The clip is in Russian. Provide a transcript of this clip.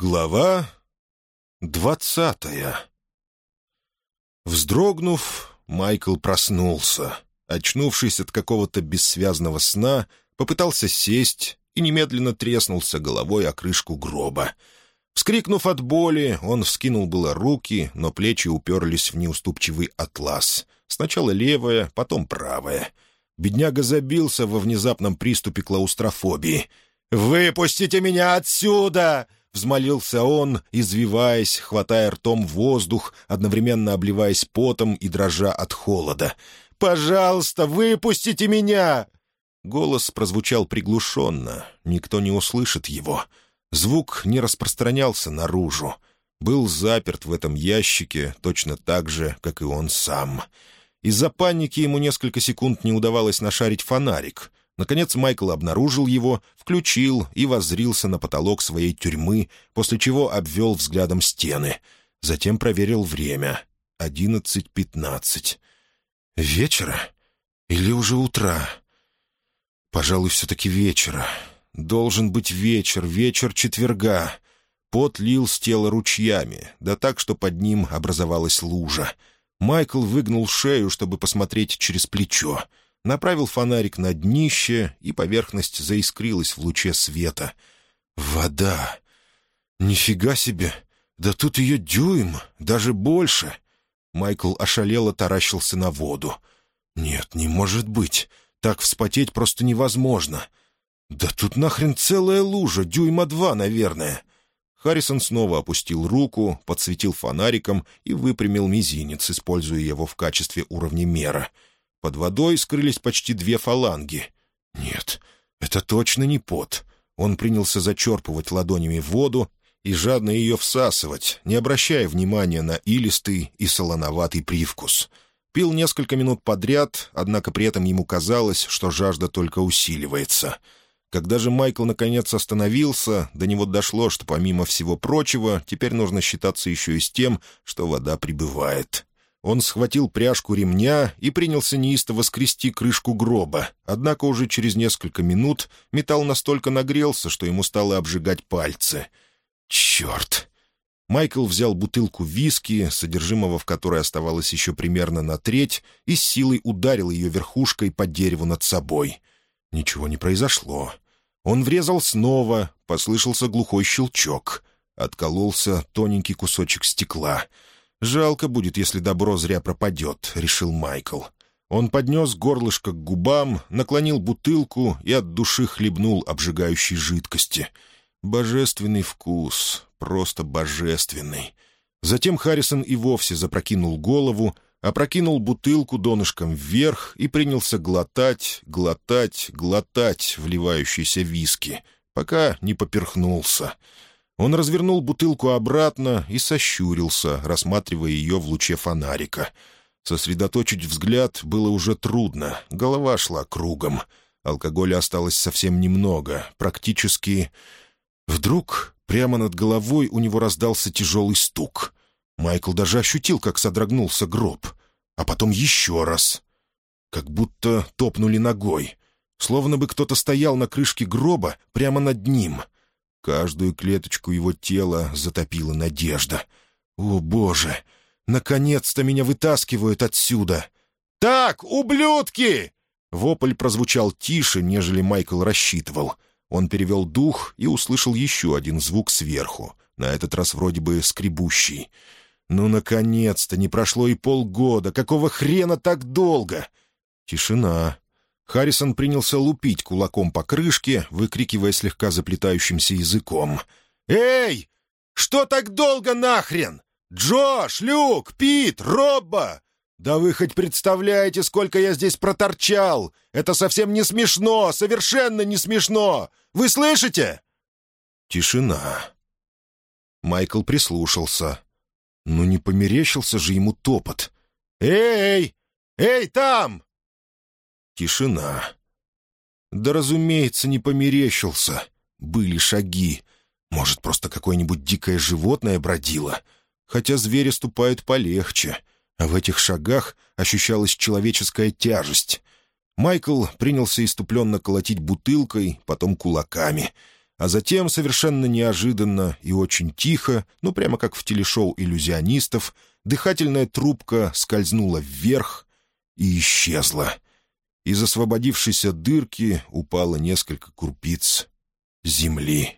Глава двадцатая Вздрогнув, Майкл проснулся. Очнувшись от какого-то бессвязного сна, попытался сесть и немедленно треснулся головой о крышку гроба. Вскрикнув от боли, он вскинул было руки, но плечи уперлись в неуступчивый атлас. Сначала левая, потом правая. Бедняга забился во внезапном приступе клаустрофобии. «Выпустите меня отсюда!» — взмолился он, извиваясь, хватая ртом воздух, одновременно обливаясь потом и дрожа от холода. «Пожалуйста, выпустите меня!» Голос прозвучал приглушенно, никто не услышит его. Звук не распространялся наружу. Был заперт в этом ящике точно так же, как и он сам. Из-за паники ему несколько секунд не удавалось нашарить фонарик. Наконец Майкл обнаружил его, включил и воззрился на потолок своей тюрьмы, после чего обвел взглядом стены. Затем проверил время. Одиннадцать пятнадцать. Вечера? Или уже утра? Пожалуй, все-таки вечера. Должен быть вечер, вечер четверга. Пот лил с тела ручьями, да так, что под ним образовалась лужа. Майкл выгнул шею, чтобы посмотреть через плечо направил фонарик на днище, и поверхность заискрилась в луче света. «Вода! Нифига себе! Да тут ее дюйм, даже больше!» Майкл ошалело таращился на воду. «Нет, не может быть! Так вспотеть просто невозможно!» «Да тут нахрен целая лужа, дюйма два, наверное!» Харрисон снова опустил руку, подсветил фонариком и выпрямил мизинец, используя его в качестве уровнемера — под водой скрылись почти две фаланги. Нет, это точно не пот. Он принялся зачерпывать ладонями воду и жадно ее всасывать, не обращая внимания на илистый и солоноватый привкус. Пил несколько минут подряд, однако при этом ему казалось, что жажда только усиливается. Когда же Майкл наконец остановился, до него дошло, что помимо всего прочего, теперь нужно считаться еще и с тем, что вода прибывает. Он схватил пряжку ремня и принялся неистово скрести крышку гроба, однако уже через несколько минут металл настолько нагрелся, что ему стало обжигать пальцы. «Черт!» Майкл взял бутылку виски, содержимого в которой оставалось еще примерно на треть, и с силой ударил ее верхушкой по дереву над собой. Ничего не произошло. Он врезал снова, послышался глухой щелчок. Откололся тоненький кусочек стекла — «Жалко будет, если добро зря пропадет», — решил Майкл. Он поднес горлышко к губам, наклонил бутылку и от души хлебнул обжигающей жидкости. Божественный вкус, просто божественный. Затем Харрисон и вовсе запрокинул голову, опрокинул бутылку донышком вверх и принялся глотать, глотать, глотать вливающиеся виски, пока не поперхнулся — он развернул бутылку обратно и сощурился, рассматривая ее в луче фонарика. Сосредоточить взгляд было уже трудно, голова шла кругом. Алкоголя осталось совсем немного, практически... Вдруг прямо над головой у него раздался тяжелый стук. Майкл даже ощутил, как содрогнулся гроб. А потом еще раз. Как будто топнули ногой. Словно бы кто-то стоял на крышке гроба прямо над ним — Каждую клеточку его тела затопила надежда. «О, Боже! Наконец-то меня вытаскивают отсюда!» «Так, ублюдки!» Вопль прозвучал тише, нежели Майкл рассчитывал. Он перевел дух и услышал еще один звук сверху, на этот раз вроде бы скребущий. «Ну, наконец-то! Не прошло и полгода! Какого хрена так долго?» Тишина. Харрисон принялся лупить кулаком по крышке, выкрикивая слегка заплетающимся языком. «Эй! Что так долго нахрен? Джош, Люк, Пит, Робба! Да вы хоть представляете, сколько я здесь проторчал? Это совсем не смешно, совершенно не смешно! Вы слышите?» Тишина. Майкл прислушался. Ну не померещился же ему топот. «Эй! Эй, там! Тишина. Да, разумеется, не померещился. Были шаги. Может, просто какое-нибудь дикое животное бродило. Хотя звери ступают полегче. А в этих шагах ощущалась человеческая тяжесть. Майкл принялся иступленно колотить бутылкой, потом кулаками. А затем, совершенно неожиданно и очень тихо, ну прямо как в телешоу иллюзионистов, дыхательная трубка скользнула вверх и исчезла. Из освободившейся дырки упало несколько крупиц земли.